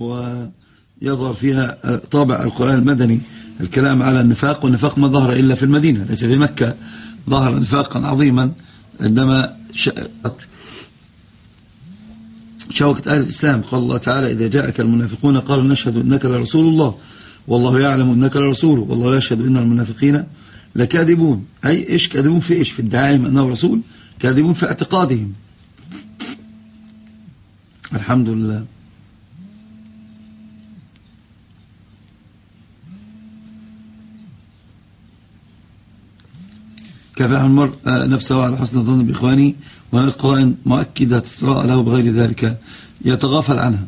ويظهر فيها طابع القرآن المدني الكلام على النفاق والنفاق ما ظهر إلا في المدينة ليس في مكة. ظهر نفاقا عظيما عندما شوكة أهل الإسلام. قال الله تعالى إذا جاءك المنافقون قالوا نشهد إنك لرسول الله والله يعلم إنك لرسوله والله يشهد إن المنافقين لكاذبون. أي إيش كاذبون في إيش؟ في ادعائهم أنه رسول كاذبون في اعتقادهم. الحمد لله. كفاح المرء نفسه على حسن الظن بإخوانه وهناك قرائن مؤكدة تتراءى له بغير ذلك يتغافل عنها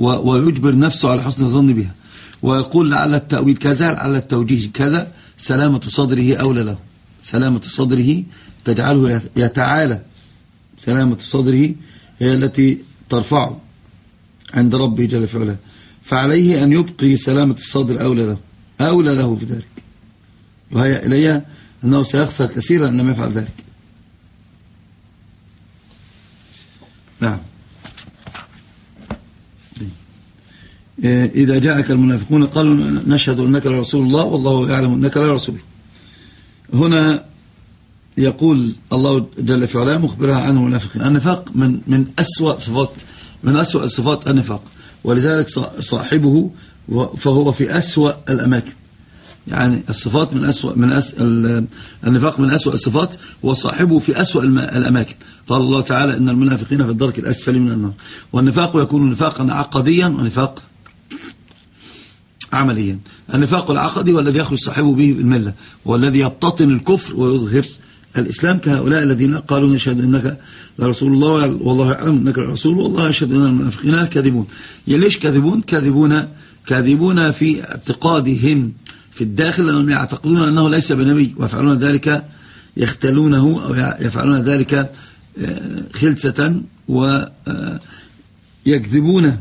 ويجبر نفسه على حسن الظن بها. ويقول لعل التأويل كذا لعل التوجيه كذا سلامة صدره أولى له. سلامة صدره تجعله يتعالى. سلامة صدره هي التي ترفعه عند ربه جل في فعليه أن يبقي سلامة الصدر أولى له أولى له في ذلك وهي إليها أنه سيخسر كثيرا أن لم يفعل ذلك. نعم. إذا جاءك المنافقون قالوا نشهد أنك لرسول الله والله يعلم أنك لرسول. هنا يقول الله جل في علاه مخبرها عن المنافقين النفاق من من أسوأ صفات من أسوأ صفات النفاق. ولذلك صاحبه فهو في أسوأ الأماكن. يعني الصفات من أسوأ من أس النفاق من أسوأ الصفات وصاحبه في أسوأ الأماكن. قال الله تعالى إن المنافقين في الدرك الأسفل من النار. والنفاق يكون نفاقا عقديا ونفاق عمليا. النفاق العقدي والذي يخرج صاحبه به بالملة والذي يبتطن الكفر ويظهر الإسلام كهؤلاء الذين قالوا نشهد أنك لرسول الله والله يعلم أنك لرسول والله يشهد أن المنافقين كاذبون ليش كاذبون؟ كاذبون كاذبون في اعتقادهم في الداخل لأنهم يعتقدون أنه ليس بنبي ويفعلون ذلك يختلونه أو يفعلون ذلك آه، خلسة ويكذبون آه،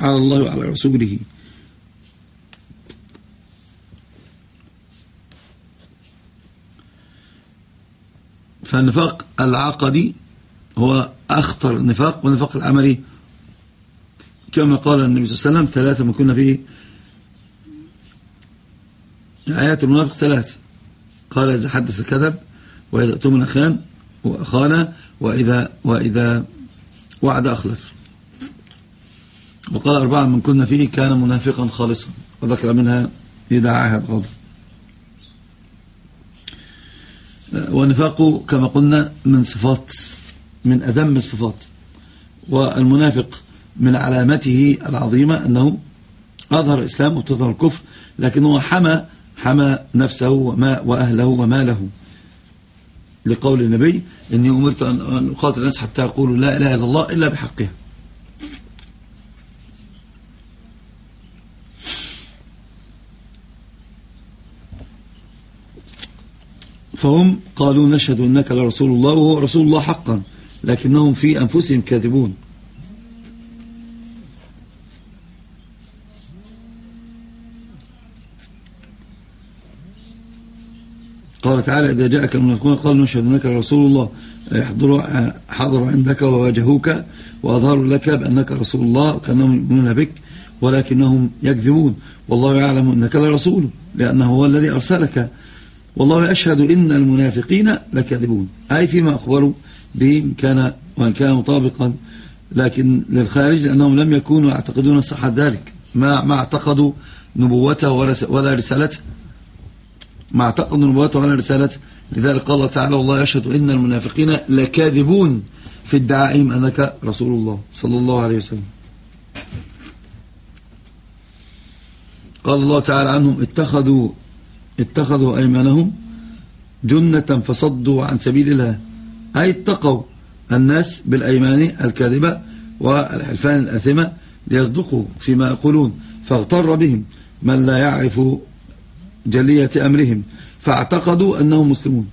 على الله وعلى رسوله. فالنفاق العقدي هو أخطر النفاق والنفاق العملي كما قال النبي صلى الله عليه وسلم ثلاثة ما كنا فيه آيات المنافق ثلاث. قال إذا حدث كذب وإذا أتمنى خان وأخانا وإذا, وإذا وعد أخلف. وقال أربعة من كنا فيه كان منافقا خالصا وذكر منها إذا عاهد غضب والنفاق كما قلنا من صفات من أذم الصفات. والمنافق من علامته العظيمة أنه أظهر الإسلام وتظهر الكفر لكنه حمى حمى نفسه وما وأهله وماله لقول النبي إني أمرت أن أقاتل الناس حتى يقولوا لا إله إلا الله إلا بحقها. فهم قالوا نشهد أنك لرسول الله وهو رسول الله حقا لكنهم في أنفسهم كاذبون. قال تعالى إذا جاءك المنافقون قالوا نشهد أنك رسول الله. يحضروا حضروا عندك وواجهوك وأظهروا لك بأنك رسول الله وكأنهم يؤمنون بك ولكنهم يكذبون. والله يعلم أنك لرسول لأنه هو الذي أرسلك. والله أشهد إن المنافقين لكاذبون. أي فيما أخبروا به كان وإن كان مطابقا. لكن للخارج لأنهم لم يكونوا يعتقدون صحة ذلك. ما, ما اعتقدوا نبوته ولا رسالته. ما اعتقدوا نبوته ولا رسالته لذلك قال الله تعالى والله يشهد إن المنافقين لكاذبون في ادعائهم أنك رسول الله. صلى الله عليه وسلم. قال الله تعالى عنهم اتخذوا اتخذوا أيمانهم جنة فصدوا عن سبيل الله. أي اتقوا الناس بالأيمان الكاذبة والحلفان الأثمة ليصدقوا فيما يقولون فاغتر بهم من لا يعرف جلية أمرهم فاعتقدوا أنهم مسلمون.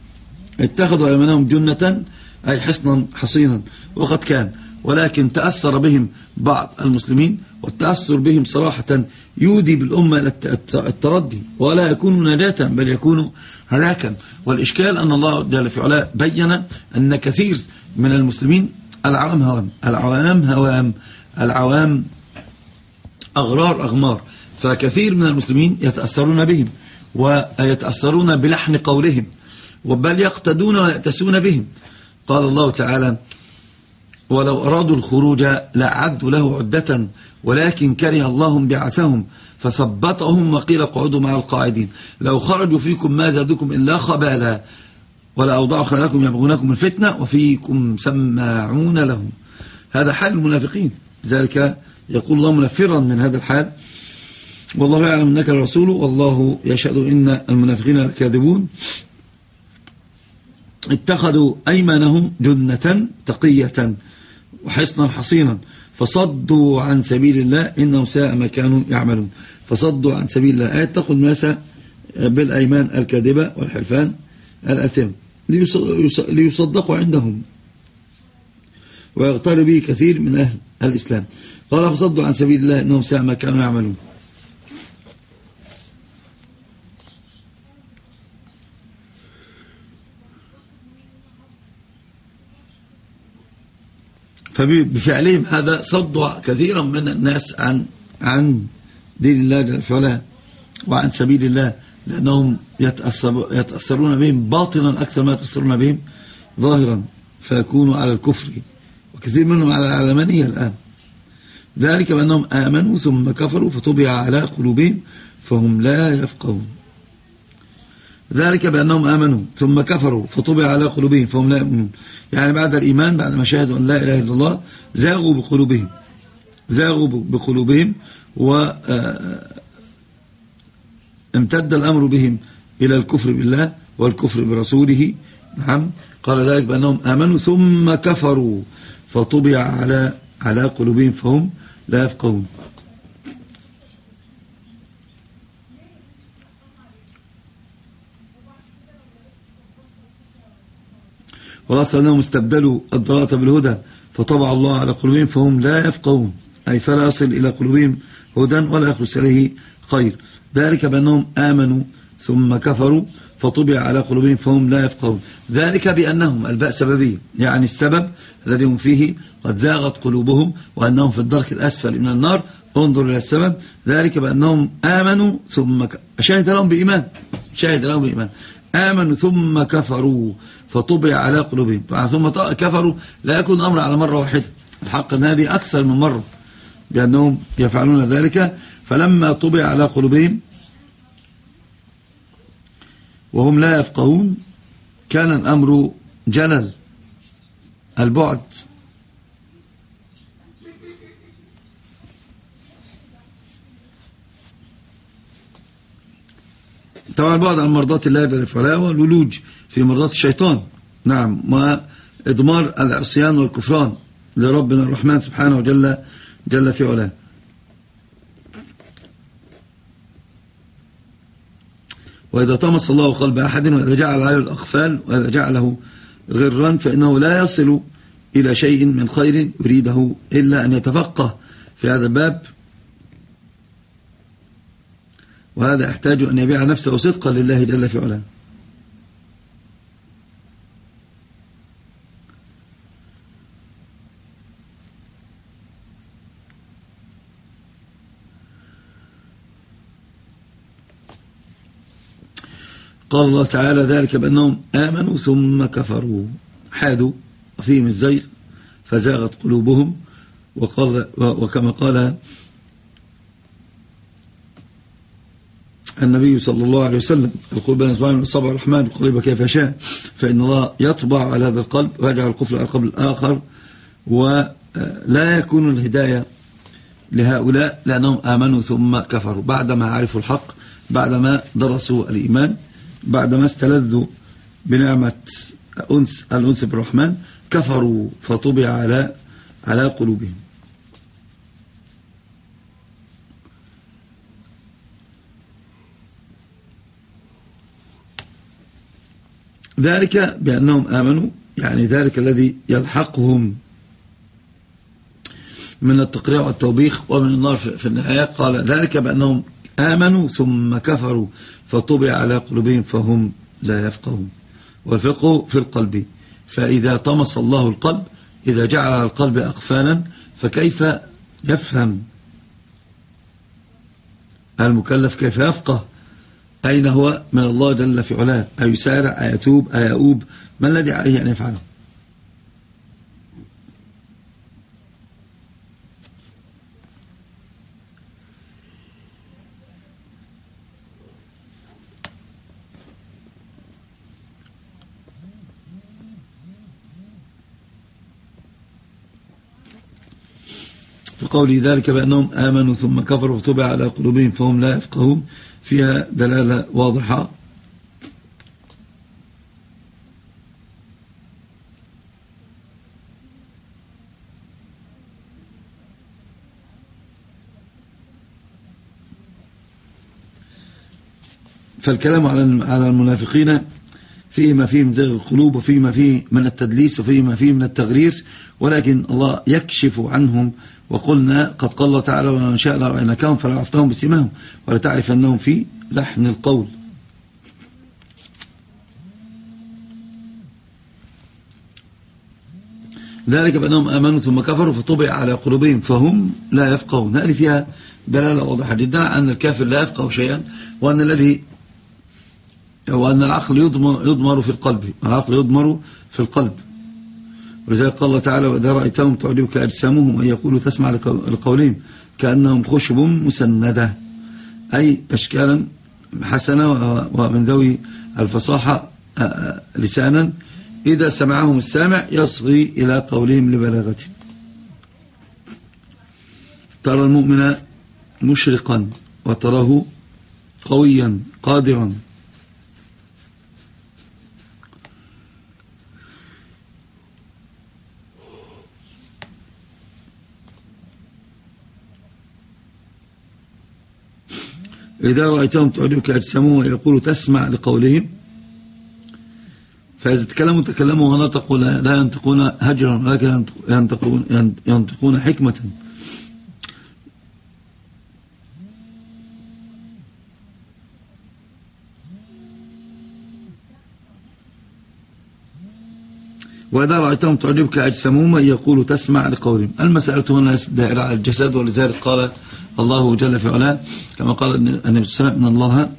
اتخذوا أيمانهم جنة أي حصنا حصينا. وقد كان ولكن تأثر بهم بعض المسلمين والتأثر بهم صراحة يودي بالأمة إلى التردي. ولا يكون نجاة بل يكون هلاكا. والإشكال أن الله جل في علاه بين أن كثير من المسلمين العوام هوام العوام هوام العوام أغرار أغمار فكثير من المسلمين يتأثرون بهم. ويتأثرون بلحن قولهم وبل يقتدون ويأتسون بهم. قال الله تعالى ولو أرادوا الخروج لأعدوا له عدة ولكن كره الله بعثهم فثبطهم وقيل اقعدوا مع القاعدين. لو خرجوا فيكم ما زادكم إلا خبالا ولا أوضعوا خلالكم يبغونكم الفتنة وفيكم سماعون لهم. هذا حال المنافقين. ذلك يقول الله منفرا من هذا الحال. والله يعلم أنك الرسول والله يشهد إن المنافقين الكاذبون اتخذوا أيمانهم جنة تقية وحصنا حصينا فصدوا عن سبيل الله إنهم ساء ما كانوا يعملون. فصدوا عن سبيل الله اتقوا الناس بالأيمان الكاذبة والحلفان الأثم ليصدقوا عندهم ويغتر به كثير من أهل الإسلام. قال فصدوا عن سبيل الله إنهم ساء ما كانوا يعملون. فبفعلهم هذا صدوا كثيرا من الناس عن عن دين الله جل وعلا وعن سبيل الله لأنهم يتأثرون بهم باطنا أكثر ما يتأثرون بهم ظاهرا فيكونوا على الكفر وكثير منهم على العلمانية الآن. ذلك بأنهم آمنوا ثم كفروا فطبع على قلوبهم فهم لا يفقهون. ذلك بأنهم آمنوا ثم كفروا فطبع على قلوبهم فهم لا يؤمنون. يعني بعد الإيمان بعد ما شاهدوا أن لا إله إلا الله زاغوا بقلوبهم. زاغوا بقلوبهم و آه، امتد الأمر بهم إلى الكفر بالله والكفر برسوله. نعم. قال ذلك بأنهم آمنوا ثم كفروا فطبع على على قلوبهم فهم لا يفقهون. والأصل أنهم استبدلوا الضلالة بالهدى فطبع الله على قلوبهم فهم لا يفقهون. أي فلا يصل إلى قلوبهم هدى ولا يخلص إليه خير. ذلك بأنهم آمنوا ثم كفروا فطبع على قلوبهم فهم لا يفقهون. ذلك بأنهم الباء سببية يعني السبب الذي هم فيه قد زاغت قلوبهم وأنهم في الدرك الأسفل من النار. انظر إلى السبب. ذلك بأنهم آمنوا ثم ك... شاهد لهم بإيمان. شاهد لهم بإيمان. آمنوا ثم كفروا. فطبع على قلوبهم. ثم كفروا. لا يكون الأمر على مرة واحدة. الحق أن هذه أكثر من مرة بأنهم يفعلون ذلك. فلما طبع على قلوبهم وهم لا يفقهون كان الأمر جلل. البعد طبعا البعد عن مرضات الله جل وعلا والولوج. في مرضات الشيطان. نعم وإضمار العصيان والكفران لربنا الرحمن سبحانه وجل جل في علاه. وإذا طمس الله قلب أحد وإذا جعل عليه الأخفال وإذا جعله غرا فإنه لا يصل إلى شيء من خير يريده إلا أن يتفقه في هذا الباب. وهذا يحتاج أن يبيع نفسه صدقا لله جل في علاه. قال الله تعالى ذلك بأنهم آمنوا ثم كفروا. حادوا فيهم الزيغ فزاغت قلوبهم وقال وكما قال النبي صلى الله عليه وسلم القلوب بين اصبعين صبع الرحمن القلوب كيف شاء فإن الله يطبع على هذا القلب ويجعل القفل على القلب الآخر ولا يكون الهداية لهؤلاء لأنهم آمنوا ثم كفروا بعدما عرفوا الحق بعدما درسوا الإيمان. بعدما استلذوا بنعمة أنس الأنس بالرحمن كفروا فطبع على على قلوبهم. ذلك بأنهم آمنوا يعني ذلك الذي يلحقهم من التقريع والتوبيخ ومن النار في النهاية. قال ذلك بأنهم آمنوا ثم كفروا. فطبع على قلوبهم فهم لا يفقهون. والفقه في القلب فإذا طمس الله القلب إذا جعل على القلب أقفالا فكيف يفهم؟ المكلف كيف يفقه؟ أين هو؟ من الله جل في علاه. أيسارع أيتوب؟ أيؤوب؟ ما الذي عليه أن يفعله؟ قولي ذلك بأنهم آمنوا ثم كفروا وطبع على قلوبهم فهم لا يفقهون. فيها دلالة واضحة. فالكلام على المنافقين فيه ما فيه من زغ القلوب وفيه ما فيه من التدليس وفيه ما فيه من التغرير ولكن الله يكشف عنهم وقلنا قد قال الله تعالى ومن شاء لرأيناكهم فلعرفتهم بسمهم ولتعرف أنهم في لحن القول. ذلك بأنهم آمنوا ثم كفروا فطبع على قلوبهم فهم لا يفقهون. هذه فيها دلالة واضحة جدا أن الكافر لا يفقه شيئا وأن الذي وأن العقل يضمر في القلب. العقل يضمر في القلب. ولذلك قال الله تعالى وإذا رأيتهم تعجبك أجسامهم أن يقولوا تسمع لقولهم كأنهم خشب مسندة. أي أشكالا حسنة ومن ذوي الفصاحة لسانا إذا سمعهم السامع يصغي إلى قولهم لبلاغته ترى المؤمن مشرقا وتراه قويا قادرا إذا رأيتهم تعجبك أجسامهم ويقولوا تسمع لقولهم فإذا تكلموا تكلموا ونطقوا لا ينطقون هجرا ولكن ينطقون, ينطقون حكمة. وإذا رأيتهم تعجبك أجسامهم يقولوا تسمع لقولهم. المسألة هنا دائرة على الجسد ولذلك قال الله جل في علاه كما قال النبي صلى الله عليه وسلم إن الله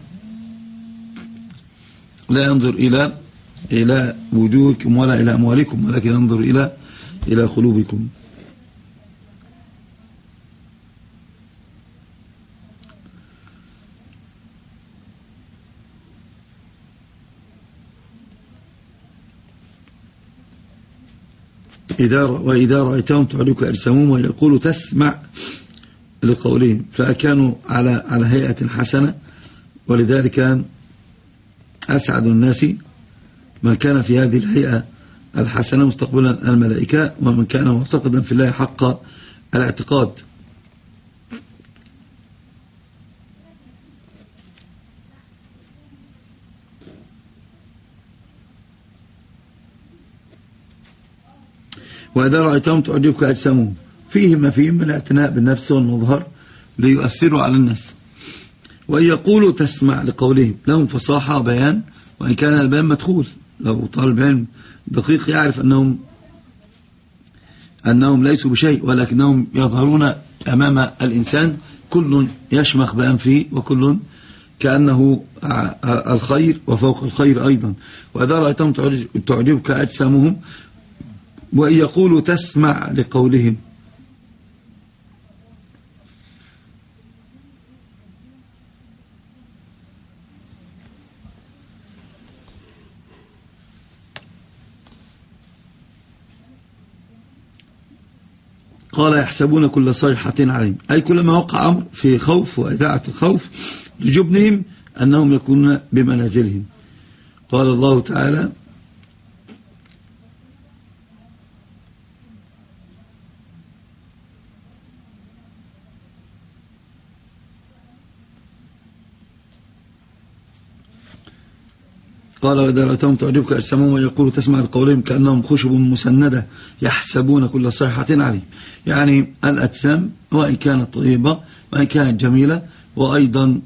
لا ينظر إلى إلى وجوهكم ولا إلى أموالكم ولكن ينظر إلى إلى قلوبكم. إذا وإذا رأيتهم تعلق أجسامهم ويقول تسمع لقولهم. فكانوا على على هيئة حسنة ولذلك أسعد الناس من كان في هذه الهيئة الحسنة مستقبلا الملائكة ومن كان معتقدا في الله حق الاعتقاد. وإذا رأيتهم تعجبك أجسامهم. فيه ما فيه من الاعتناء بالنفس والمظهر ليؤثروا على الناس وإن يقولوا تسمع لقولهم لهم فصاحة وبيان وإن كان البيان مدخول. لو طالب علم دقيق يعرف أنهم أنهم ليسوا بشيء ولكنهم يظهرون أمام الإنسان كل يشمخ بأنفه وكل كأنه الخير وفوق الخير أيضا. وإذا رأيتهم تعجبك أجسامهم وإن يقولوا تسمع لقولهم قال يحسبون كل صيحة عليهم. أي كلما وقع أمر في خوف وإذاعة الخوف لجبنهم أنهم يكونون بمنازلهم. قال الله تعالى قال وإذا رأيتهم تعجبك أجسامهم ويقول تسمع القولهم كأنهم خشب مسندة يحسبون كل صيحة عليه يعني الأجسام وإن كانت طيبة وإن كانت جميلة وأيضا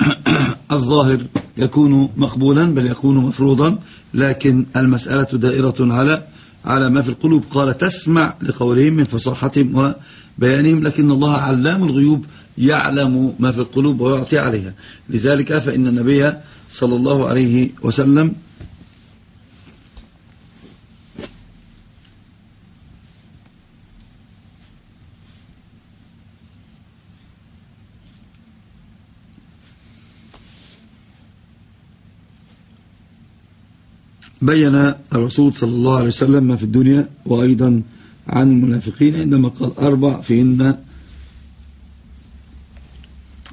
الظاهر يكون مقبولا بل يكون مفروضا لكن المسألة دائرة على على ما في القلوب. قال تسمع لقولهم من فصاحتهم بيانهم لكن الله علام الغيوب يعلم ما في القلوب ويعطي عليها. لذلك فإن النبي صلى الله عليه وسلم. بين الرسول صلى الله عليه وسلم ما في الدنيا وأيضا عن المنافقين عندما قال أربع فإن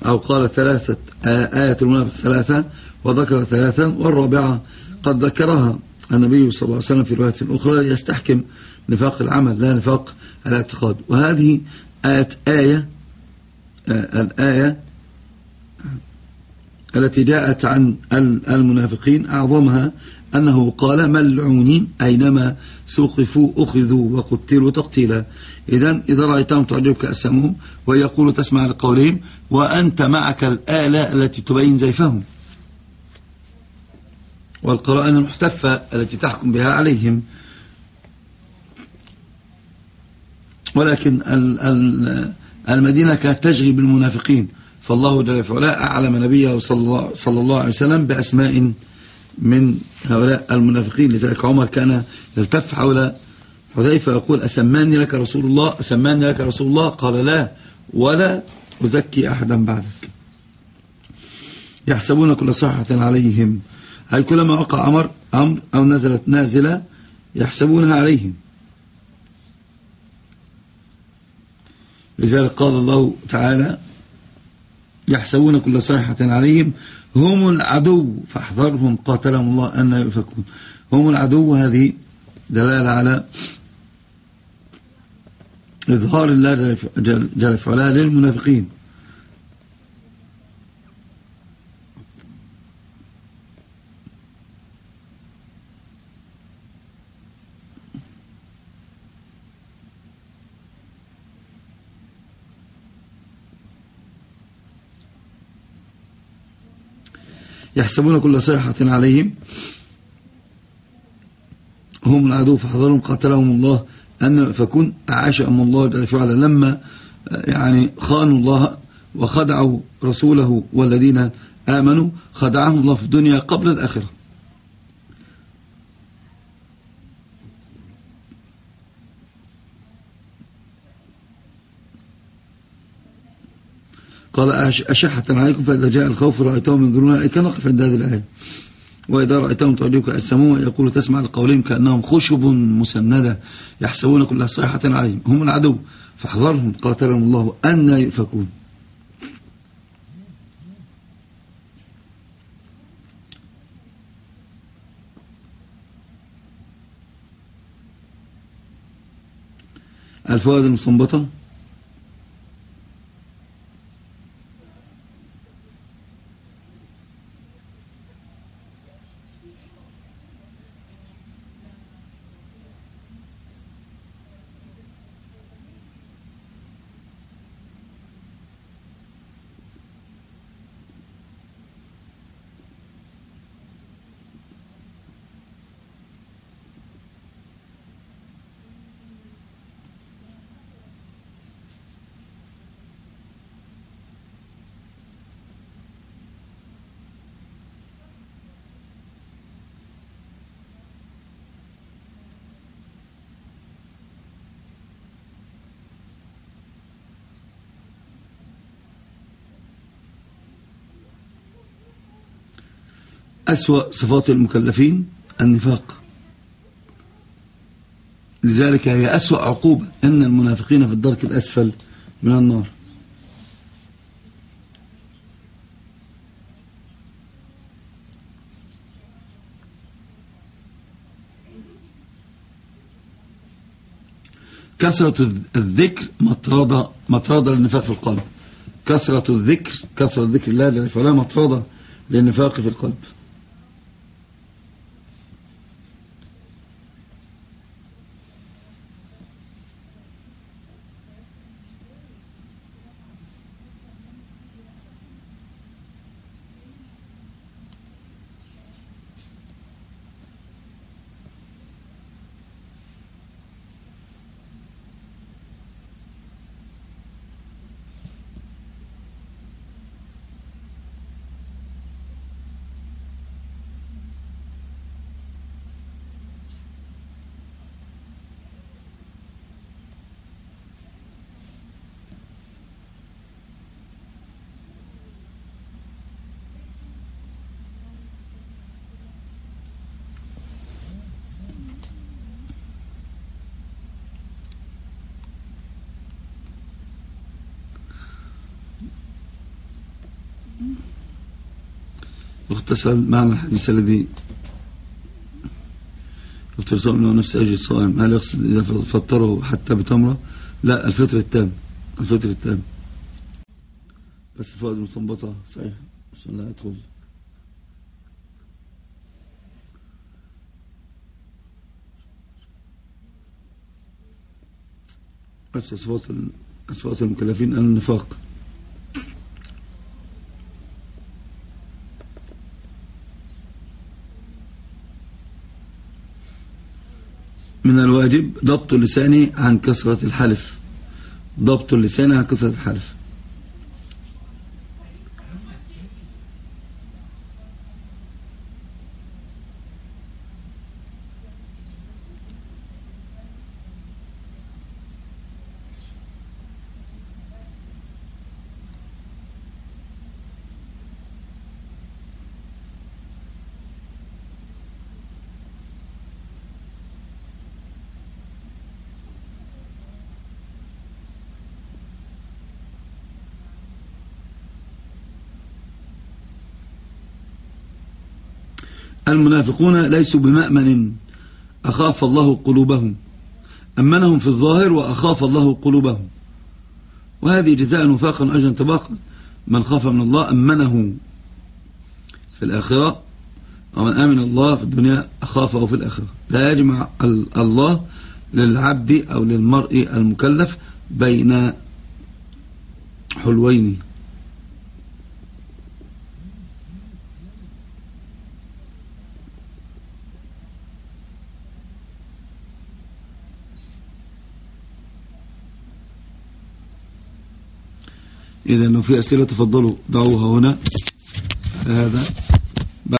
أو قال ثلاثة آية المنافق ثلاثة وذكر ثلاثا والرابعة قد ذكرها النبي صلى الله عليه وسلم في رواية أخرى ليستحكم نفاق العمل لا نفاق الاعتقاد. وهذه آية آية الآية التي جاءت عن المنافقين أعظمها أنه قال ملعونين أينما ثقفوا أخذوا وقتلوا تقتيلا. إذا إذا رأيتهم تعجبك أسمهم ويقول تسمع لقولهم وأنت معك الآلة التي تبين زيفهم. والقرآن المحتفة التي تحكم بها عليهم. ولكن المدينة كانت تجري بالمنافقين. فالله جل وعلا أعلم نبيه صلى الله عليه وسلم بأسماء من هؤلاء المنافقين. لذلك عمر كان يلتف حول حذيفة يقول أسماني لك رسول الله؟ أسماني لك رسول الله؟ قال لا ولا أزكي أحدا بعدك. يحسبون كل صحة عليهم. أي كلما وقع أمر أمر أو نزلت نازلة يحسبونها عليهم. لذلك قال الله تعالى يحسبون كل صيحة عليهم. هم العدو فاحذرهم قاتلهم الله أن يؤفكون. هم العدو هذه دلالة على إظهار الله جل وعلا للمنافقين. يحسبون كل صيحة عليهم. هم العدو فحضرهم قاتلهم الله. أن فكون أعاشهم الله جل وعلا. لما يعني خانوا الله وخدعوا رسوله والذين آمنوا خدعهم الله في الدنيا قبل الآخرة. قال أشحة عليكم فإذا جاء الخوف رأيتهم ينظرون إليك نقف عند هذه الآية. وإذا رأيتهم تعجبك أسموه يقول تسمع لقولهم كأنهم خشب مسندة يحسبون كل صيحة عليهم هم العدو. فاحذرهم قاتلهم الله أن يؤفكون. الفوائد المصنبطة أسوأ صفات المكلفين النفاق. لذلك هي أسوأ عقوبة إن المنافقين في الدرك الأسفل من النار. كثرة الذكر مطردة مطردة للنفاق في القلب. كثرة الذكر كثرة ذكر الله فلا مطردة للنفاق في القلب. اغتسل معنى الحديث الذي يفطر صائم له نفس أجل الصائم. هل يقصد إذا فطره حتى بتمرة؟ لا الفطر التام الفطر التام. بس الفوائد المستنبطة صحيح. عشان لا أدخل بس أصوات المكلفين النفاق. من الواجب ضبط اللسان عن كثرة الحلف. ضبط اللسان عن كثرة الحلف. المنافقون ليسوا بمأمن. أخاف الله قلوبهم. أمنهم في الظاهر وأخاف الله قلوبهم. وهذه جزاء وفاقا أجل طباقا. من خاف من الله أمنه. في الآخرة ومن آمن الله في الدنيا أخافه في الآخرة. لا يجمع الله للعبد أو للمرء المكلف بين حلوين. إذا لو في أسئلة تفضلوا ضعوها هنا. هذا.